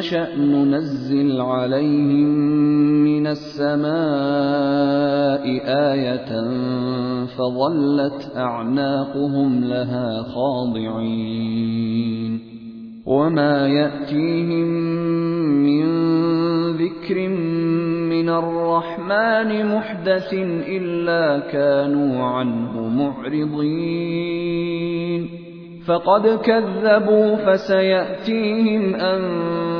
نشأ ننزل عليهم من السماء آية فظلت أعناقهم لها خاضعين. وما يأتيهم من ذكر من الرحمن محدث إلا كانوا عنه معرضين. فقد كذبوا فسيأتيهم أنباء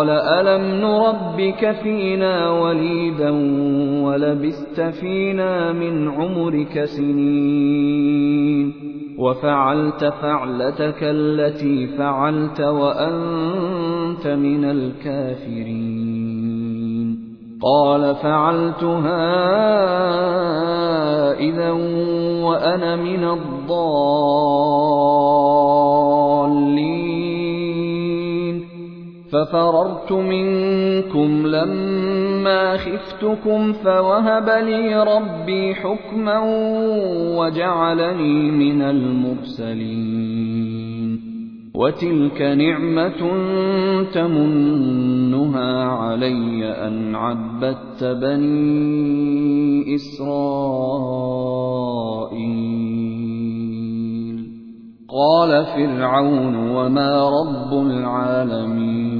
قال ألم نربك فينا وليدا ولبست فينا من عمرك سنين وفعلت فعلتك التي فعلت وأنت من الكافرين قال فعلتها إذا وأنا من الضالين ففررت منكم لما خفتكم فوهب لي ربي حكما وجعلني من المرسلين. وتلك نعمة تمنها علي أن عبدت بني إسرائيل. قال فرعون وما رب العالمين.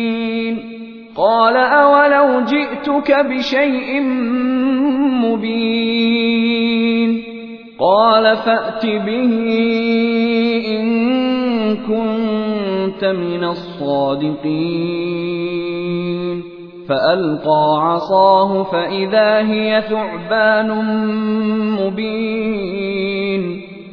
قال أولو جئتك بشيء مبين قال فأت به إن كنت من الصادقين فألقى عصاه فإذا هي ثعبان مبين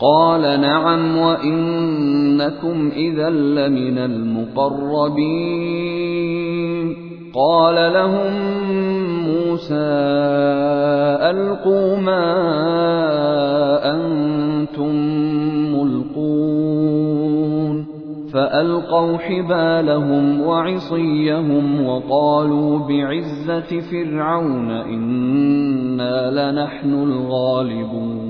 قال نعم وإنكم إذا لمن المقربين. قال لهم موسى ألقوا ما أنتم ملقون. فألقوا حبالهم وعصيهم وقالوا بعزة فرعون إنا لنحن الغالبون.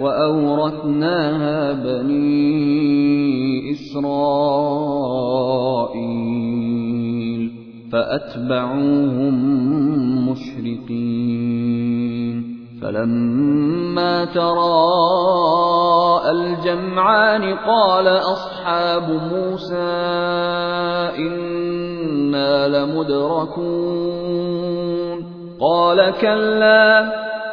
وأورثناها بني إسرائيل فأتبعوهم مشرقين فلما تراءى الجمعان قال أصحاب موسى إنا لمدركون قال كلا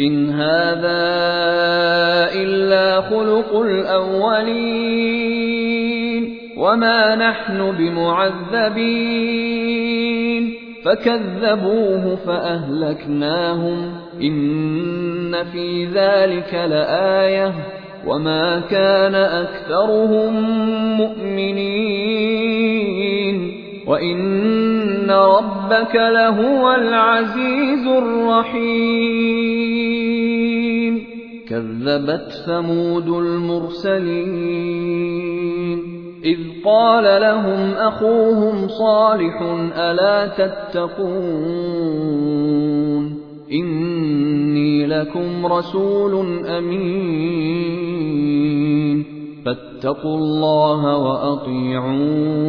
إن هذا إلا خلق الأولين وما نحن بمعذبين فكذبوه فأهلكناهم إن في ذلك لآية وما كان أكثرهم مؤمنين وإن ربك لهو العزيز الرحيم كذبت ثمود المرسلين إذ قال لهم أخوهم صالح ألا تتقون إني لكم رسول أمين فاتقوا الله وأطيعون